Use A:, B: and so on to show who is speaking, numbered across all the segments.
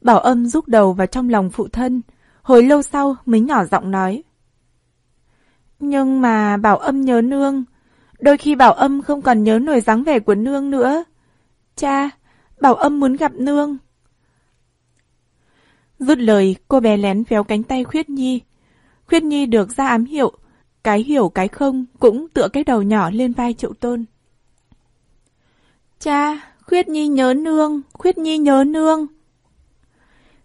A: Bảo âm rúc đầu vào trong lòng phụ thân, hồi lâu sau mới nhỏ giọng nói. Nhưng mà bảo âm nhớ nương, đôi khi bảo âm không còn nhớ nổi dáng vẻ của nương nữa. Cha, bảo âm muốn gặp nương. Rút lời, cô bé lén véo cánh tay Khuyết Nhi. Khuyết Nhi được ra ám hiệu, cái hiểu cái không cũng tựa cái đầu nhỏ lên vai triệu tôn. Cha, Khuyết Nhi nhớ nương, Khuyết Nhi nhớ nương.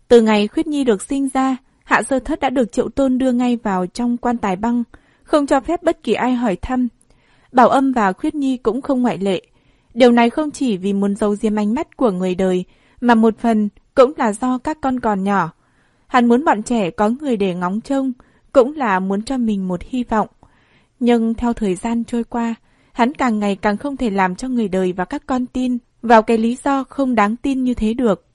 A: Từ ngày Khuyết Nhi được sinh ra, Hạ Sơ Thất đã được triệu tôn đưa ngay vào trong quan tài băng, không cho phép bất kỳ ai hỏi thăm. Bảo âm và Khuyết Nhi cũng không ngoại lệ. Điều này không chỉ vì muốn giấu diếm ánh mắt của người đời, mà một phần cũng là do các con còn nhỏ. Hắn muốn bọn trẻ có người để ngóng trông, cũng là muốn cho mình một hy vọng. Nhưng theo thời gian trôi qua, hắn càng ngày càng không thể làm cho người đời và các con tin vào cái lý do không đáng tin như thế được.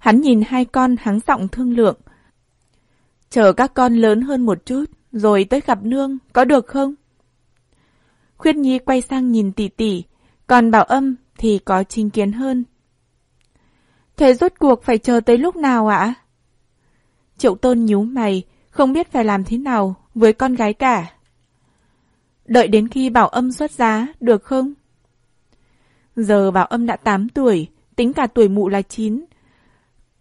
A: Hắn nhìn hai con hắn giọng thương lượng. Chờ các con lớn hơn một chút, rồi tới gặp nương, có được không? Khuyết Nhi quay sang nhìn tỷ tỷ, còn bảo âm thì có chính kiến hơn. Thế rốt cuộc phải chờ tới lúc nào ạ? Triệu tôn nhíu mày, không biết phải làm thế nào với con gái cả. Đợi đến khi bảo âm xuất giá, được không? Giờ bảo âm đã 8 tuổi, tính cả tuổi mụ là 9.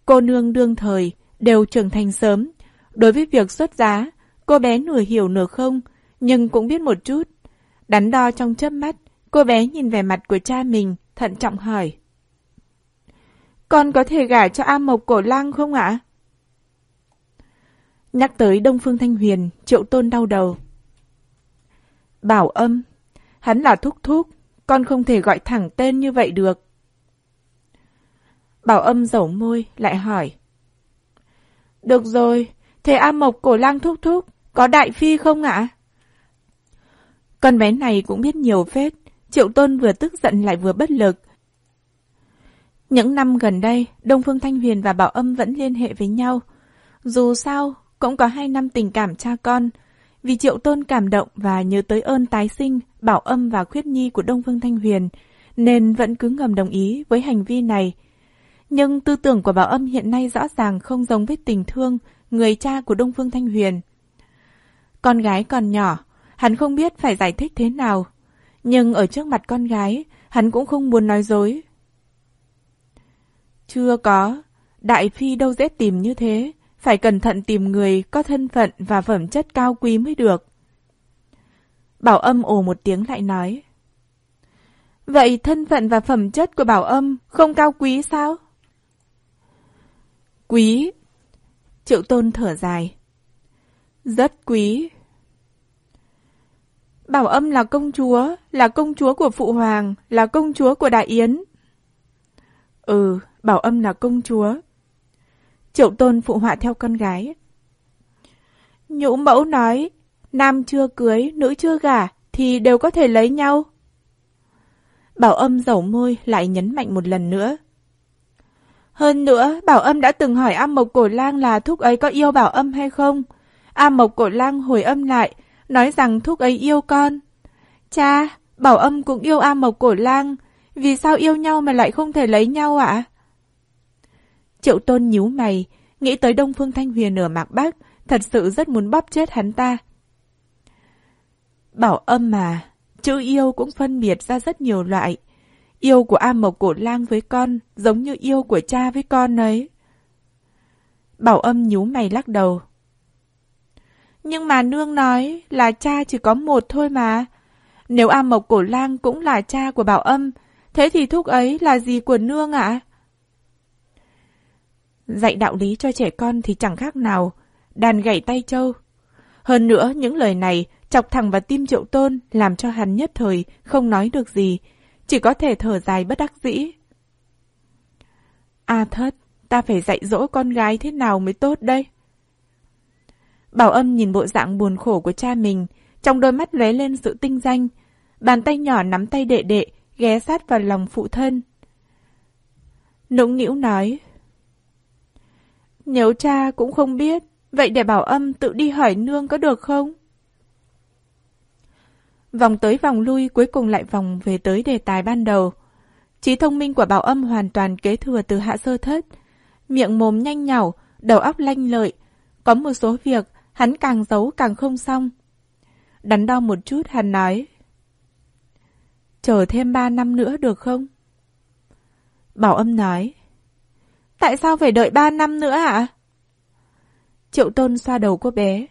A: Cô nương đương thời, đều trưởng thành sớm. Đối với việc xuất giá, cô bé nửa hiểu nửa không, nhưng cũng biết một chút. Đắn đo trong chớp mắt, cô bé nhìn vẻ mặt của cha mình, thận trọng hỏi. Con có thể gả cho A Mộc Cổ Lang không ạ? Nhắc tới Đông Phương Thanh Huyền, triệu tôn đau đầu. Bảo âm, hắn là thúc thúc, con không thể gọi thẳng tên như vậy được. Bảo âm dẩu môi, lại hỏi. Được rồi, thế A Mộc Cổ Lang thúc thúc, có đại phi không ạ? Con bé này cũng biết nhiều phết, triệu tôn vừa tức giận lại vừa bất lực, những năm gần đây, Đông Phương Thanh Huyền và Bảo Âm vẫn liên hệ với nhau. Dù sao, cũng có hai năm tình cảm cha con. Vì Triệu Tôn cảm động và nhớ tới ơn tái sinh, Bảo Âm và Khuyết Nhi của Đông Phương Thanh Huyền, nên vẫn cứ ngầm đồng ý với hành vi này. Nhưng tư tưởng của Bảo Âm hiện nay rõ ràng không giống với tình thương người cha của Đông Phương Thanh Huyền. Con gái còn nhỏ, hắn không biết phải giải thích thế nào. Nhưng ở trước mặt con gái, hắn cũng không muốn nói dối chưa có. Đại phi đâu dễ tìm như thế. Phải cẩn thận tìm người có thân phận và phẩm chất cao quý mới được. Bảo âm ồ một tiếng lại nói. Vậy thân phận và phẩm chất của bảo âm không cao quý sao? Quý. Triệu tôn thở dài. Rất quý. Bảo âm là công chúa, là công chúa của Phụ Hoàng, là công chúa của Đại Yến. Ừ, bảo âm là công chúa. Triệu tôn phụ họa theo con gái. Nhũ mẫu nói, nam chưa cưới, nữ chưa gả, thì đều có thể lấy nhau. Bảo âm dầu môi lại nhấn mạnh một lần nữa. Hơn nữa, Bảo âm đã từng hỏi A Mộc Cổ Lang là thúc ấy có yêu Bảo âm hay không. A Mộc Cổ Lang hồi âm lại, nói rằng thúc ấy yêu con. Cha, Bảo âm cũng yêu A Mộc Cổ Lang, vì sao yêu nhau mà lại không thể lấy nhau ạ? Triệu tôn nhíu mày, nghĩ tới Đông Phương Thanh Huyền ở Mạc Bắc, thật sự rất muốn bóp chết hắn ta. Bảo âm mà, chữ yêu cũng phân biệt ra rất nhiều loại. Yêu của A Mộc Cổ Lang với con giống như yêu của cha với con ấy. Bảo âm nhú mày lắc đầu. Nhưng mà nương nói là cha chỉ có một thôi mà. Nếu A Mộc Cổ Lang cũng là cha của Bảo âm, thế thì thúc ấy là gì của nương ạ? Dạy đạo lý cho trẻ con thì chẳng khác nào, đàn gảy tay trâu. Hơn nữa, những lời này chọc thẳng vào tim triệu tôn làm cho hắn nhất thời không nói được gì, chỉ có thể thở dài bất đắc dĩ. A thất, ta phải dạy dỗ con gái thế nào mới tốt đây? Bảo âm nhìn bộ dạng buồn khổ của cha mình, trong đôi mắt lóe lên sự tinh danh. Bàn tay nhỏ nắm tay đệ đệ, ghé sát vào lòng phụ thân. Nũng nĩu nói, nếu cha cũng không biết, vậy để bảo âm tự đi hỏi nương có được không? Vòng tới vòng lui cuối cùng lại vòng về tới đề tài ban đầu. Trí thông minh của bảo âm hoàn toàn kế thừa từ hạ sơ thất. miệng mồm nhanh nhảu, đầu óc lanh lợi. Có một số việc hắn càng giấu càng không xong. Đắn đo một chút hắn nói. Chờ thêm ba năm nữa được không? Bảo âm nói. Tại sao phải đợi ba năm nữa ạ? Triệu tôn xoa đầu cô bé.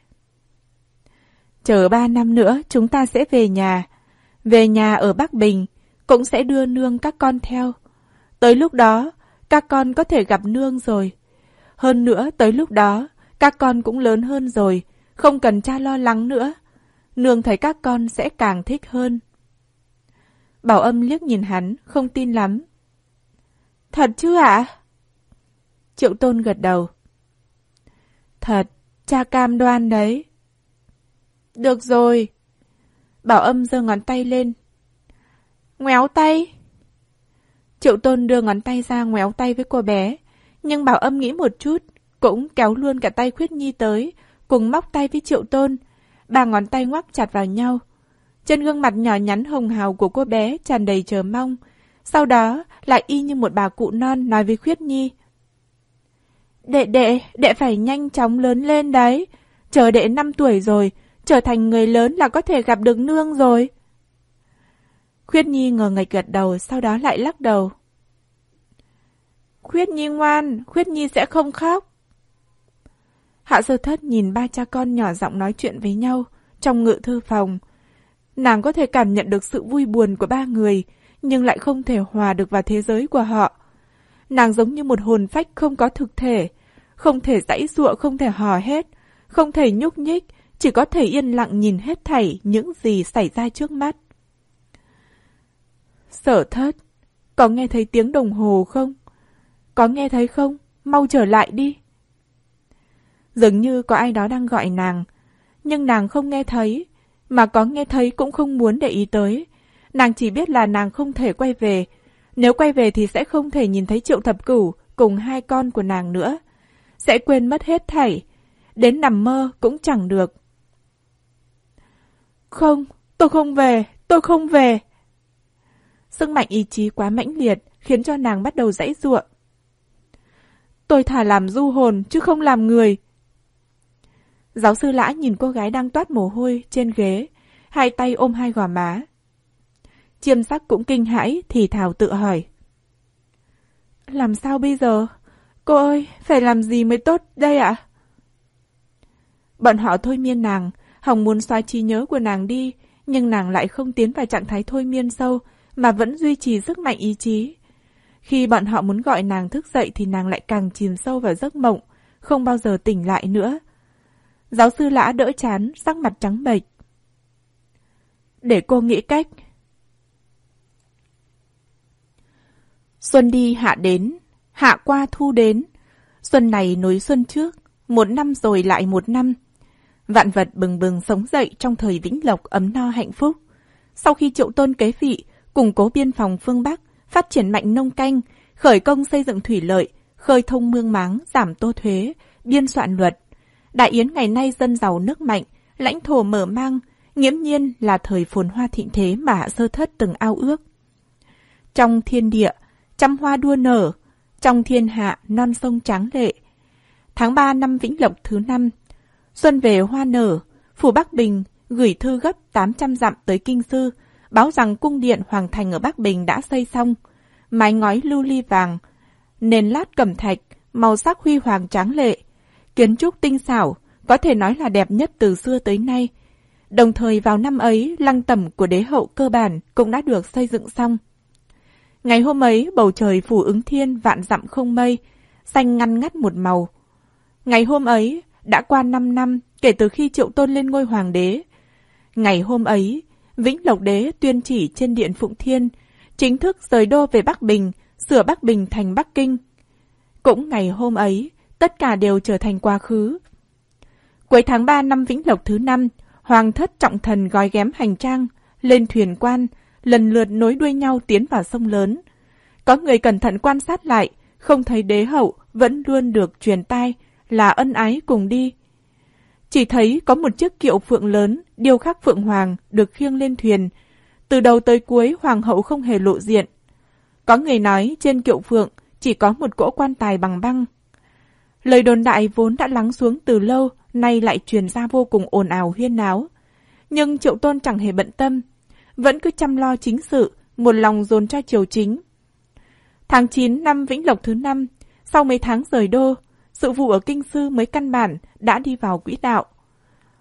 A: Chờ ba năm nữa chúng ta sẽ về nhà. Về nhà ở Bắc Bình, cũng sẽ đưa nương các con theo. Tới lúc đó, các con có thể gặp nương rồi. Hơn nữa, tới lúc đó, các con cũng lớn hơn rồi, không cần cha lo lắng nữa. Nương thấy các con sẽ càng thích hơn. Bảo âm liếc nhìn hắn, không tin lắm. Thật chứ ạ? Triệu tôn gật đầu. Thật, cha cam đoan đấy. Được rồi. Bảo âm giơ ngón tay lên. Ngoéo tay. Triệu tôn đưa ngón tay ra ngoéo tay với cô bé. Nhưng bảo âm nghĩ một chút, cũng kéo luôn cả tay khuyết nhi tới, cùng móc tay với triệu tôn. Ba ngón tay ngoắc chặt vào nhau. Trên gương mặt nhỏ nhắn hồng hào của cô bé tràn đầy chờ mong. Sau đó lại y như một bà cụ non nói với khuyết nhi. Đệ đệ, đệ phải nhanh chóng lớn lên đấy. Chờ đệ 5 tuổi rồi, trở thành người lớn là có thể gặp được nương rồi. Khuyết Nhi ngờ ngạch gật đầu, sau đó lại lắc đầu. Khuyết Nhi ngoan, Khuyết Nhi sẽ không khóc. Hạ sơ thất nhìn ba cha con nhỏ giọng nói chuyện với nhau trong ngự thư phòng. Nàng có thể cảm nhận được sự vui buồn của ba người, nhưng lại không thể hòa được vào thế giới của họ. Nàng giống như một hồn phách không có thực thể, không thể dãy ruộng không thể hò hết, không thể nhúc nhích, chỉ có thể yên lặng nhìn hết thảy những gì xảy ra trước mắt. Sở thất, có nghe thấy tiếng đồng hồ không? Có nghe thấy không? Mau trở lại đi. Dường như có ai đó đang gọi nàng, nhưng nàng không nghe thấy, mà có nghe thấy cũng không muốn để ý tới. Nàng chỉ biết là nàng không thể quay về. Nếu quay về thì sẽ không thể nhìn thấy triệu thập cửu cùng hai con của nàng nữa. Sẽ quên mất hết thảy. Đến nằm mơ cũng chẳng được. Không, tôi không về, tôi không về. Sức mạnh ý chí quá mãnh liệt khiến cho nàng bắt đầu dãy ruộng. Tôi thả làm du hồn chứ không làm người. Giáo sư lã nhìn cô gái đang toát mồ hôi trên ghế, hai tay ôm hai gò má. Chiêm sắc cũng kinh hãi thì thảo tự hỏi. Làm sao bây giờ? Cô ơi, phải làm gì mới tốt đây ạ? Bọn họ thôi miên nàng, Hồng muốn xóa trí nhớ của nàng đi, nhưng nàng lại không tiến vào trạng thái thôi miên sâu, mà vẫn duy trì sức mạnh ý chí. Khi bọn họ muốn gọi nàng thức dậy thì nàng lại càng chìm sâu vào giấc mộng, không bao giờ tỉnh lại nữa. Giáo sư lã đỡ chán, sắc mặt trắng bệch. Để cô nghĩ cách. Xuân đi hạ đến, hạ qua thu đến. Xuân này nối xuân trước, một năm rồi lại một năm. Vạn vật bừng bừng sống dậy trong thời vĩnh lộc ấm no hạnh phúc. Sau khi triệu tôn kế vị, củng cố biên phòng phương Bắc, phát triển mạnh nông canh, khởi công xây dựng thủy lợi, khơi thông mương máng, giảm tô thuế, biên soạn luật. Đại Yến ngày nay dân giàu nước mạnh, lãnh thổ mở mang, nghiễm nhiên là thời phồn hoa thịnh thế mà Hạ Sơ Thất từng ao ước. Trong thiên địa, trăm hoa đua nở, trong thiên hạ non sông tráng lệ. Tháng 3 năm Vĩnh Lộc thứ năm, xuân về hoa nở, phủ Bắc Bình gửi thư gấp 800 dặm tới Kinh Sư, báo rằng cung điện Hoàng Thành ở Bắc Bình đã xây xong, mái ngói lưu ly vàng, nền lát cẩm thạch, màu sắc huy hoàng tráng lệ, kiến trúc tinh xảo, có thể nói là đẹp nhất từ xưa tới nay. Đồng thời vào năm ấy, lăng tẩm của đế hậu cơ bản cũng đã được xây dựng xong. Ngày hôm ấy, bầu trời phủ ứng thiên vạn dặm không mây, xanh ngăn ngắt một màu. Ngày hôm ấy, đã qua 5 năm kể từ khi triệu tôn lên ngôi hoàng đế. Ngày hôm ấy, Vĩnh Lộc Đế tuyên chỉ trên điện Phụng Thiên, chính thức rời đô về Bắc Bình, sửa Bắc Bình thành Bắc Kinh. Cũng ngày hôm ấy, tất cả đều trở thành quá khứ. Cuối tháng 3 năm Vĩnh Lộc thứ năm, Hoàng thất trọng thần gói ghém hành trang, lên thuyền quan, lần lượt nối đuôi nhau tiến vào sông lớn. Có người cẩn thận quan sát lại, không thấy đế hậu vẫn luôn được truyền tai là ân ái cùng đi. Chỉ thấy có một chiếc kiệu phượng lớn, điêu khắc phượng hoàng, được khiêng lên thuyền. Từ đầu tới cuối, hoàng hậu không hề lộ diện. Có người nói trên kiệu phượng chỉ có một cỗ quan tài bằng băng. Lời đồn đại vốn đã lắng xuống từ lâu, nay lại truyền ra vô cùng ồn ào huyên náo. Nhưng Triệu Tôn chẳng hề bận tâm, vẫn cứ chăm lo chính sự, một lòng dồn cho triều chính. Tháng 9 năm Vĩnh Lộc thứ năm, sau mấy tháng rời đô, sự vụ ở Kinh Sư mới căn bản đã đi vào quỹ đạo.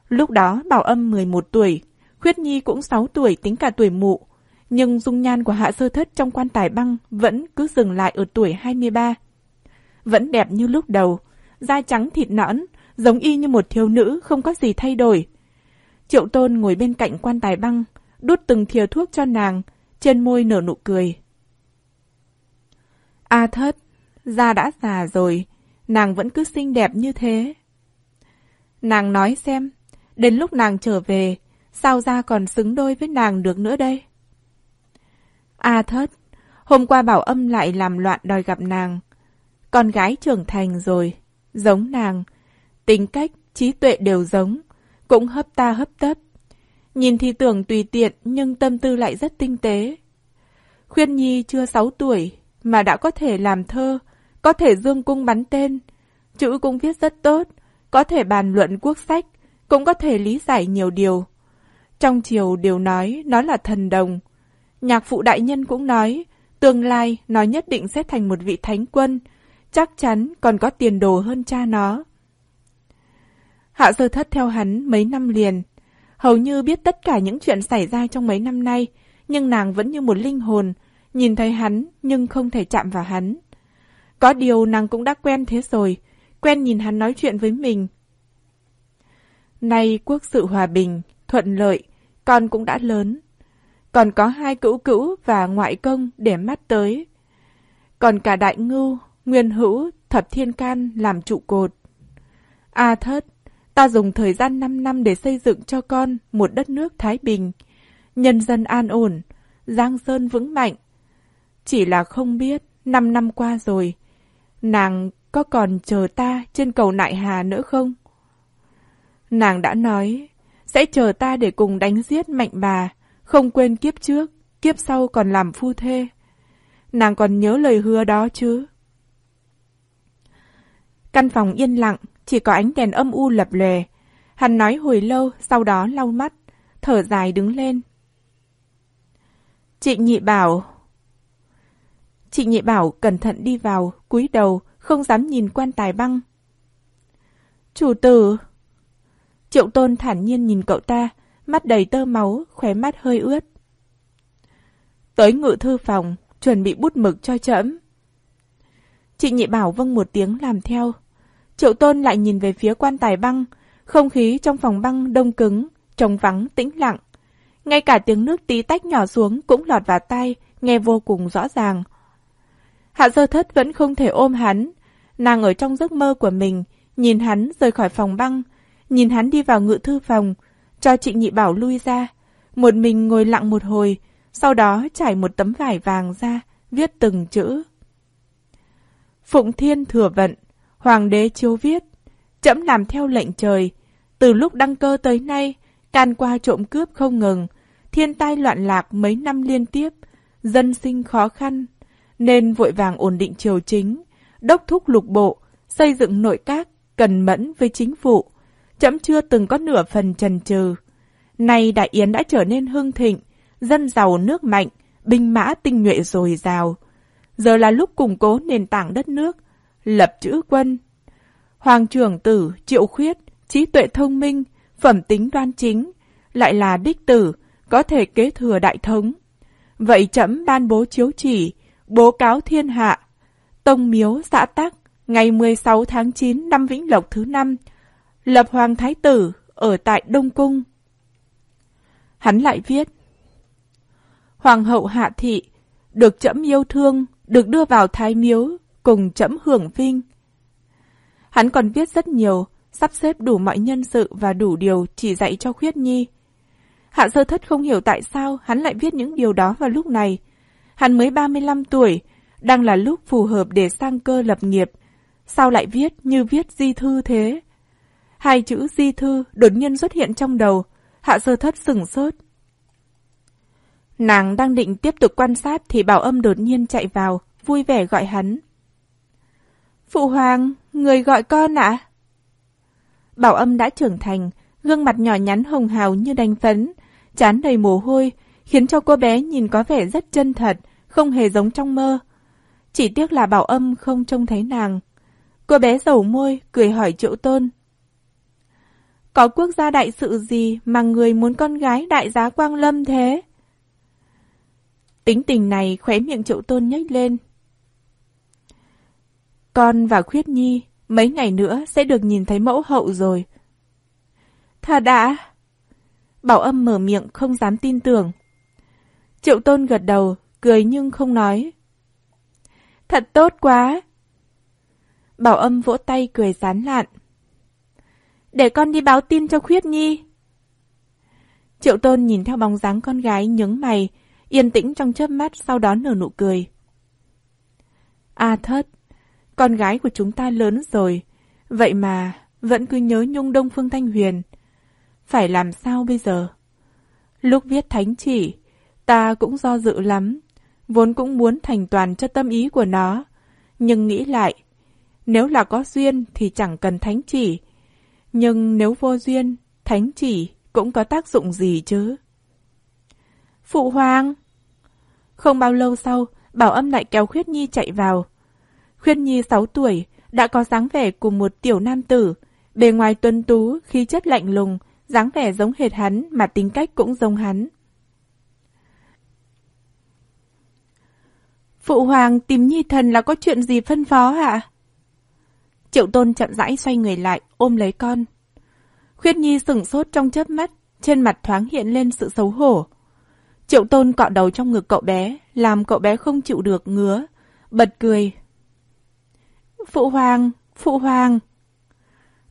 A: Lúc đó Bảo Âm 11 tuổi, Khuyết Nhi cũng 6 tuổi tính cả tuổi mụ, nhưng dung nhan của Hạ Sơ Thất trong quan tài băng vẫn cứ dừng lại ở tuổi 23. Vẫn đẹp như lúc đầu, da trắng thịt nõn, giống y như một thiếu nữ không có gì thay đổi. Triệu Tôn ngồi bên cạnh quan tài băng, đút từng thìa thuốc cho nàng, trên môi nở nụ cười. A thất, da đã già rồi, nàng vẫn cứ xinh đẹp như thế. Nàng nói xem, đến lúc nàng trở về, sao ra còn xứng đôi với nàng được nữa đây? A thất, hôm qua bảo âm lại làm loạn đòi gặp nàng. Con gái trưởng thành rồi, giống nàng, tính cách, trí tuệ đều giống, cũng hấp ta hấp tấp. Nhìn thì tưởng tùy tiện nhưng tâm tư lại rất tinh tế. Khuyên Nhi chưa 6 tuổi mà đã có thể làm thơ, có thể dương cung bắn tên, chữ cũng viết rất tốt, có thể bàn luận quốc sách, cũng có thể lý giải nhiều điều. Trong chiều đều nói nó là thần đồng. Nhạc phụ đại nhân cũng nói, tương lai nó nhất định sẽ thành một vị thánh quân, chắc chắn còn có tiền đồ hơn cha nó. Hạ sơ thất theo hắn mấy năm liền, hầu như biết tất cả những chuyện xảy ra trong mấy năm nay, nhưng nàng vẫn như một linh hồn, nhìn thấy hắn nhưng không thể chạm vào hắn. Có điều nàng cũng đã quen thế rồi, quen nhìn hắn nói chuyện với mình. Nay quốc sự hòa bình, thuận lợi, con cũng đã lớn. Còn có hai cữu cữu và ngoại công để mắt tới. Còn cả đại ngưu, nguyên hữu, thập thiên can làm trụ cột. A thất, ta dùng thời gian 5 năm để xây dựng cho con một đất nước thái bình, nhân dân an ổn, giang sơn vững mạnh. Chỉ là không biết, 5 năm qua rồi, nàng có còn chờ ta trên cầu Nại Hà nữa không? Nàng đã nói, sẽ chờ ta để cùng đánh giết mạnh bà, không quên kiếp trước, kiếp sau còn làm phu thê. Nàng còn nhớ lời hứa đó chứ? Căn phòng yên lặng, chỉ có ánh đèn âm u lập lè. Hắn nói hồi lâu, sau đó lau mắt, thở dài đứng lên. Chị nhị bảo... Chị nhị bảo cẩn thận đi vào, cúi đầu, không dám nhìn quan tài băng. Chủ tử... Triệu tôn thản nhiên nhìn cậu ta, mắt đầy tơ máu, khóe mắt hơi ướt. Tới ngự thư phòng, chuẩn bị bút mực cho trẫm. Chị nhị bảo vâng một tiếng làm theo. Triệu tôn lại nhìn về phía quan tài băng, không khí trong phòng băng đông cứng, trống vắng tĩnh lặng. Ngay cả tiếng nước tí tách nhỏ xuống cũng lọt vào tai, nghe vô cùng rõ ràng. Hạ sơ thất vẫn không thể ôm hắn. Nàng ở trong giấc mơ của mình, nhìn hắn rời khỏi phòng băng, nhìn hắn đi vào ngự thư phòng, cho Trịnh nhị bảo lui ra. Một mình ngồi lặng một hồi, sau đó trải một tấm vải vàng ra, viết từng chữ. Phụng Thiên Thừa Vận, Hoàng đế chiếu viết, chậm làm theo lệnh trời, từ lúc đăng cơ tới nay, can qua trộm cướp không ngừng, thiên tai loạn lạc mấy năm liên tiếp, dân sinh khó khăn, nên vội vàng ổn định triều chính, đốc thúc lục bộ, xây dựng nội các, cần mẫn với chính phủ. Chấm chưa từng có nửa phần trần trừ. Nay Đại Yến đã trở nên hưng thịnh, dân giàu nước mạnh, binh mã tinh nhuệ dồi dào. Giờ là lúc củng cố nền tảng đất nước, lập chữ quân. Hoàng trưởng tử, triệu khuyết, trí tuệ thông minh, phẩm tính đoan chính, lại là đích tử, có thể kế thừa đại thống. Vậy chấm ban bố chiếu chỉ, bố cáo thiên hạ. Tông miếu xã Tắc, ngày 16 tháng 9 năm Vĩnh Lộc thứ năm, lập Hoàng Thái Tử ở tại Đông Cung. Hắn lại viết, Hoàng hậu Hạ Thị, được chấm yêu thương, được đưa vào Thái Miếu, cùng chấm hưởng vinh. Hắn còn viết rất nhiều, sắp xếp đủ mọi nhân sự và đủ điều chỉ dạy cho Khuyết Nhi. Hạ sơ thất không hiểu tại sao hắn lại viết những điều đó vào lúc này. Hắn mới 35 tuổi, đang là lúc phù hợp để sang cơ lập nghiệp. Sao lại viết như viết di thư thế? Hai chữ di thư đột nhiên xuất hiện trong đầu, hạ sơ thất sừng sốt. Nàng đang định tiếp tục quan sát thì bảo âm đột nhiên chạy vào, vui vẻ gọi hắn. Phụ hoàng, người gọi con ạ? Bảo âm đã trưởng thành, gương mặt nhỏ nhắn hồng hào như đánh phấn, chán đầy mồ hôi, khiến cho cô bé nhìn có vẻ rất chân thật, không hề giống trong mơ. Chỉ tiếc là bảo âm không trông thấy nàng. Cô bé dầu môi, cười hỏi triệu tôn. Có quốc gia đại sự gì mà người muốn con gái đại giá Quang Lâm thế? Tính tình này khóe miệng triệu tôn nhếch lên. Con và Khuyết Nhi mấy ngày nữa sẽ được nhìn thấy mẫu hậu rồi. Thật đã. Bảo âm mở miệng không dám tin tưởng. Triệu tôn gật đầu, cười nhưng không nói. Thật tốt quá. Bảo âm vỗ tay cười sán lạn. Để con đi báo tin cho Khuyết Nhi. Triệu tôn nhìn theo bóng dáng con gái nhướng mày, yên tĩnh trong chớp mắt sau đó nở nụ cười. À A thất, con gái của chúng ta lớn rồi, vậy mà vẫn cứ nhớ nhung Đông Phương Thanh Huyền. Phải làm sao bây giờ? Lúc viết thánh chỉ, ta cũng do dự lắm, vốn cũng muốn thành toàn cho tâm ý của nó. Nhưng nghĩ lại, nếu là có duyên thì chẳng cần thánh chỉ. Nhưng nếu vô duyên, thánh chỉ cũng có tác dụng gì chứ? Phụ hoàng! Không bao lâu sau, Bảo âm lại kéo Khuyết Nhi chạy vào. Khuyết Nhi 6 tuổi, đã có dáng vẻ của một tiểu nam tử. Bề ngoài tuân tú, khí chất lạnh lùng, dáng vẻ giống hệt hắn mà tính cách cũng giống hắn. Phụ hoàng tìm Nhi thần là có chuyện gì phân phó hả? Triệu tôn chậm rãi xoay người lại, ôm lấy con. Khuyết Nhi sửng sốt trong chớp mắt, trên mặt thoáng hiện lên sự xấu hổ. Triệu tôn cọ đầu trong ngực cậu bé, làm cậu bé không chịu được ngứa, bật cười. Phụ hoàng, phụ hoàng.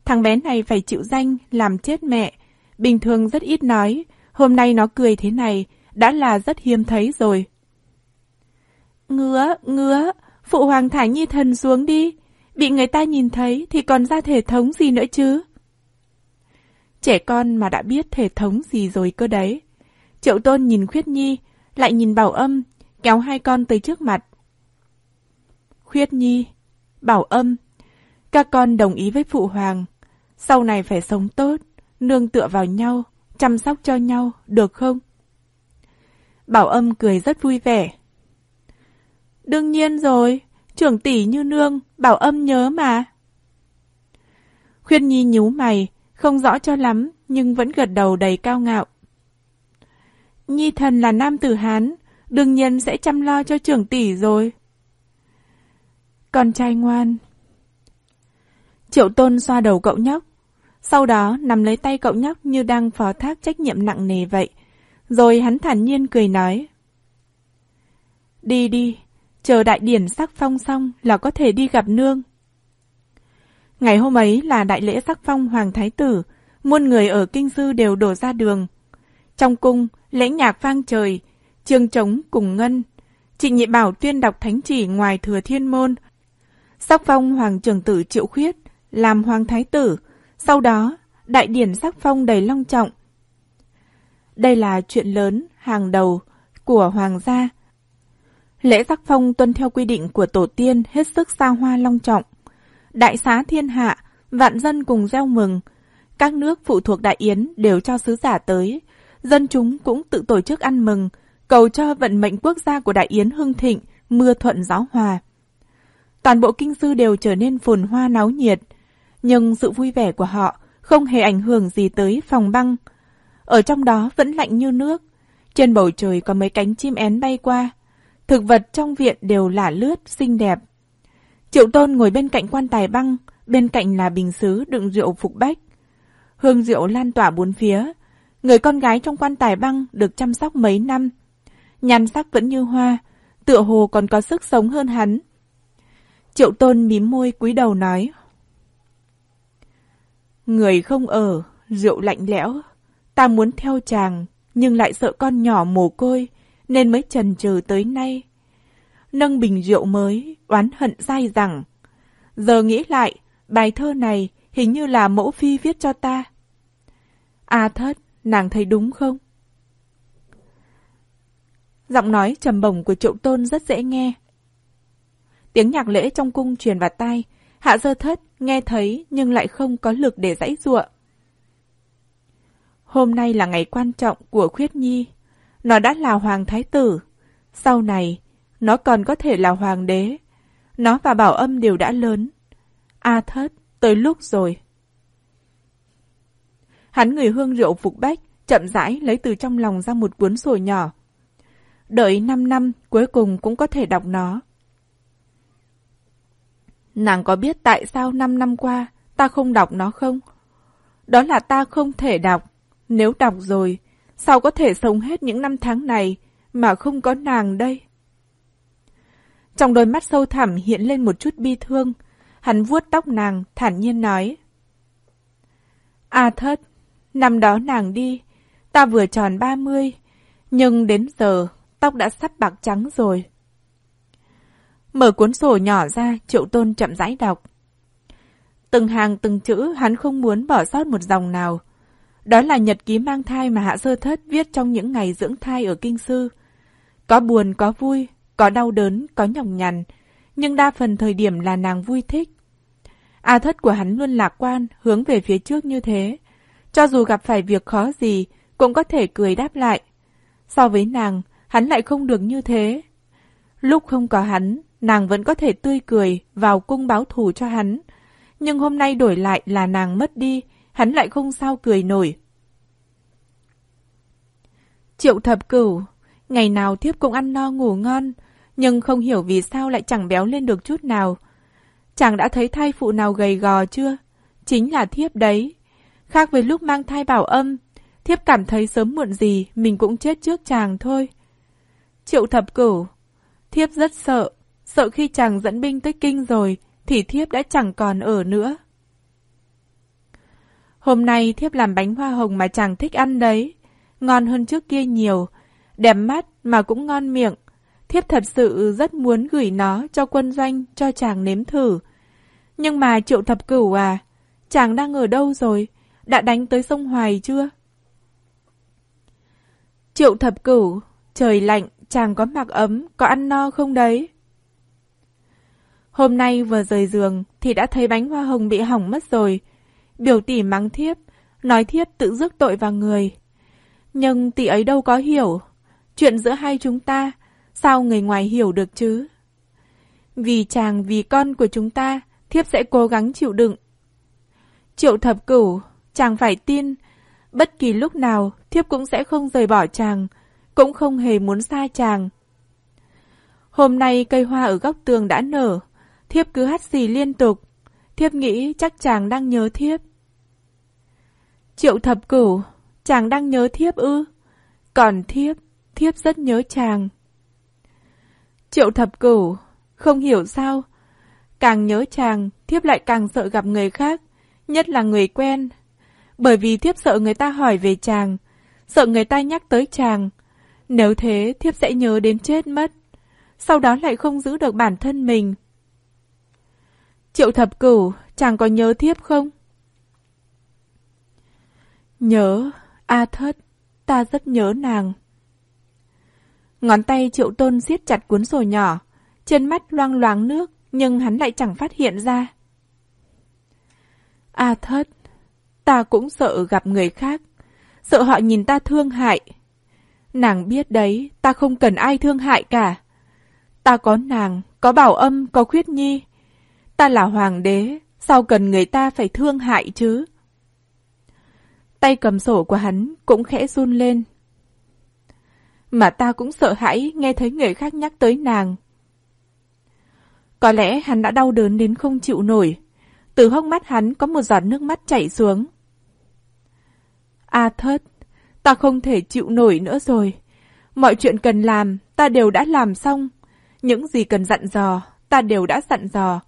A: Thằng bé này phải chịu danh, làm chết mẹ. Bình thường rất ít nói, hôm nay nó cười thế này, đã là rất hiếm thấy rồi. Ngứa, ngứa, phụ hoàng thả nhi thần xuống đi. Bị người ta nhìn thấy thì còn ra thể thống gì nữa chứ? Trẻ con mà đã biết thể thống gì rồi cơ đấy. Triệu tôn nhìn Khuyết Nhi, lại nhìn Bảo Âm, kéo hai con tới trước mặt. Khuyết Nhi, Bảo Âm, các con đồng ý với Phụ Hoàng. Sau này phải sống tốt, nương tựa vào nhau, chăm sóc cho nhau, được không? Bảo Âm cười rất vui vẻ. Đương nhiên rồi, trưởng tỷ như nương, Bảo Âm nhớ mà. khuyên Nhi nhíu mày, không rõ cho lắm, nhưng vẫn gật đầu đầy cao ngạo. Nhi thần là nam tử Hán, đương nhiên sẽ chăm lo cho trưởng tỷ rồi. Con trai ngoan. Triệu tôn xoa đầu cậu nhóc, sau đó nằm lấy tay cậu nhóc như đang phó thác trách nhiệm nặng nề vậy. Rồi hắn thản nhiên cười nói. Đi đi, chờ đại điển sắc phong xong là có thể đi gặp nương. Ngày hôm ấy là đại lễ sắc phong Hoàng Thái Tử, muôn người ở Kinh Sư đều đổ ra đường. Trong cung, lễ nhạc vang trời, trường trống cùng ngân. Trịnh Nhị Bảo tuyên đọc thánh chỉ ngoài thừa thiên môn. Sắc phong Hoàng trưởng tử Triệu Khuyết, làm Hoàng Thái Tử, sau đó đại điển sắc phong đầy long trọng. Đây là chuyện lớn, hàng đầu của Hoàng gia. Lễ sắc phong tuân theo quy định của tổ tiên hết sức xa hoa long trọng đại xá thiên hạ, vạn dân cùng gieo mừng. Các nước phụ thuộc Đại Yến đều cho sứ giả tới. Dân chúng cũng tự tổ chức ăn mừng, cầu cho vận mệnh quốc gia của Đại Yến hưng thịnh, mưa thuận gió hòa. Toàn bộ kinh sư đều trở nên phồn hoa náo nhiệt, nhưng sự vui vẻ của họ không hề ảnh hưởng gì tới phòng băng. Ở trong đó vẫn lạnh như nước, trên bầu trời có mấy cánh chim én bay qua. Thực vật trong viện đều lả lướt, xinh đẹp. Triệu Tôn ngồi bên cạnh quan tài băng, bên cạnh là bình xứ đựng rượu phục bách. Hương rượu lan tỏa bốn phía. Người con gái trong quan tài băng được chăm sóc mấy năm. nhàn sắc vẫn như hoa, tựa hồ còn có sức sống hơn hắn. Triệu Tôn mím môi cúi đầu nói. Người không ở, rượu lạnh lẽo. Ta muốn theo chàng, nhưng lại sợ con nhỏ mồ côi, nên mới trần trừ tới nay nâng bình rượu mới, oán hận dai rằng. Giờ nghĩ lại, bài thơ này hình như là mẫu phi viết cho ta. À A thất, nàng thấy đúng không? Giọng nói trầm bổng của triệu tôn rất dễ nghe. Tiếng nhạc lễ trong cung truyền vào tai, Hạ sơ thất nghe thấy nhưng lại không có lực để dãy ruộng. Hôm nay là ngày quan trọng của Khuyết Nhi. Nó đã là hoàng thái tử. Sau này, nó còn có thể là hoàng đế. Nó và bảo âm đều đã lớn. A thất, tới lúc rồi. Hắn người hương rượu phục bách, chậm rãi lấy từ trong lòng ra một cuốn sổ nhỏ. Đợi 5 năm, cuối cùng cũng có thể đọc nó. Nàng có biết tại sao 5 năm qua ta không đọc nó không? Đó là ta không thể đọc. Nếu đọc rồi, sao có thể sống hết những năm tháng này mà không có nàng đây? Trong đôi mắt sâu thẳm hiện lên một chút bi thương. Hắn vuốt tóc nàng, thản nhiên nói. À thất, năm đó nàng đi, ta vừa tròn 30, nhưng đến giờ tóc đã sắp bạc trắng rồi. Mở cuốn sổ nhỏ ra, triệu tôn chậm rãi đọc. Từng hàng từng chữ hắn không muốn bỏ sót một dòng nào. Đó là nhật ký mang thai mà Hạ Sơ Thất viết trong những ngày dưỡng thai ở Kinh Sư. Có buồn, có vui, có đau đớn, có nhọc nhằn, nhưng đa phần thời điểm là nàng vui thích. A thất của hắn luôn lạc quan, hướng về phía trước như thế. Cho dù gặp phải việc khó gì, cũng có thể cười đáp lại. So với nàng, hắn lại không được như thế. Lúc không có hắn, nàng vẫn có thể tươi cười vào cung báo thù cho hắn. Nhưng hôm nay đổi lại là nàng mất đi, hắn lại không sao cười nổi. Triệu thập cửu, ngày nào thiếp cũng ăn no ngủ ngon, nhưng không hiểu vì sao lại chẳng béo lên được chút nào. Chàng đã thấy thai phụ nào gầy gò chưa? Chính là thiếp đấy. Khác với lúc mang thai bảo âm, thiếp cảm thấy sớm muộn gì mình cũng chết trước chàng thôi. Triệu thập cửu, thiếp rất sợ, sợ khi chàng dẫn binh tới kinh rồi thì thiếp đã chẳng còn ở nữa. Hôm nay thiếp làm bánh hoa hồng mà chàng thích ăn đấy, ngon hơn trước kia nhiều, đẹp mắt mà cũng ngon miệng. Thiếp thật sự rất muốn gửi nó cho quân doanh cho chàng nếm thử. Nhưng mà triệu thập cửu à, chàng đang ở đâu rồi? Đã đánh tới sông Hoài chưa? Triệu thập cửu, trời lạnh, chàng có mặc ấm, có ăn no không đấy? Hôm nay vừa rời giường thì đã thấy bánh hoa hồng bị hỏng mất rồi. Biểu tỷ mắng thiếp, nói thiếp tự rước tội vào người. Nhưng tỷ ấy đâu có hiểu. Chuyện giữa hai chúng ta, sao người ngoài hiểu được chứ? Vì chàng vì con của chúng ta, thiếp sẽ cố gắng chịu đựng. Triệu thập cửu, chàng phải tin, bất kỳ lúc nào thiếp cũng sẽ không rời bỏ chàng, cũng không hề muốn xa chàng. Hôm nay cây hoa ở góc tường đã nở, thiếp cứ hắt xì liên tục, thiếp nghĩ chắc chàng đang nhớ thiếp. Triệu thập cửu, chàng đang nhớ thiếp ư? Còn thiếp, thiếp rất nhớ chàng. Triệu thập cửu, không hiểu sao. Càng nhớ chàng, thiếp lại càng sợ gặp người khác, nhất là người quen. Bởi vì thiếp sợ người ta hỏi về chàng, sợ người ta nhắc tới chàng. Nếu thế, thiếp sẽ nhớ đến chết mất. Sau đó lại không giữ được bản thân mình. Triệu thập cửu, chàng có nhớ thiếp không? Nhớ, A thất, ta rất nhớ nàng. Ngón tay triệu tôn siết chặt cuốn sổ nhỏ, trên mắt loang loáng nước, nhưng hắn lại chẳng phát hiện ra. A thất, ta cũng sợ gặp người khác, sợ họ nhìn ta thương hại. Nàng biết đấy, ta không cần ai thương hại cả. Ta có nàng, có bảo âm, có khuyết nhi. Ta là hoàng đế, sao cần người ta phải thương hại chứ? Tay cầm sổ của hắn cũng khẽ run lên. Mà ta cũng sợ hãi nghe thấy người khác nhắc tới nàng. Có lẽ hắn đã đau đớn đến không chịu nổi. Từ hốc mắt hắn có một giọt nước mắt chảy xuống. A thất, ta không thể chịu nổi nữa rồi. Mọi chuyện cần làm, ta đều đã làm xong. Những gì cần dặn dò, ta đều đã dặn dò.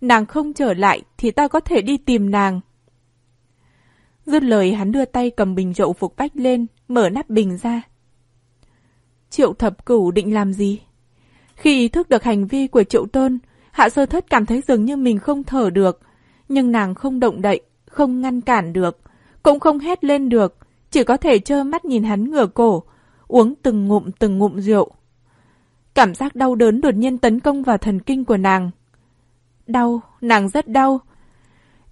A: Nàng không trở lại thì ta có thể đi tìm nàng. Dứt lời hắn đưa tay cầm bình rượu phục bách lên, mở nắp bình ra. Triệu thập cửu định làm gì? Khi ý thức được hành vi của triệu tôn, hạ sơ thất cảm thấy dường như mình không thở được. Nhưng nàng không động đậy, không ngăn cản được, cũng không hét lên được, chỉ có thể trơ mắt nhìn hắn ngửa cổ, uống từng ngụm từng ngụm rượu. Cảm giác đau đớn đột nhiên tấn công vào thần kinh của nàng. đau, nàng rất đau.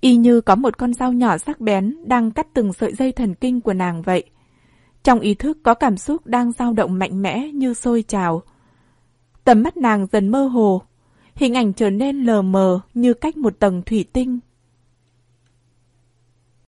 A: Y như có một con dao nhỏ sắc bén đang cắt từng sợi dây thần kinh của nàng vậy. Trong ý thức có cảm xúc đang dao động mạnh mẽ như sôi trào. Tầm mắt nàng dần mơ hồ, hình ảnh trở nên lờ mờ như cách một tầng thủy tinh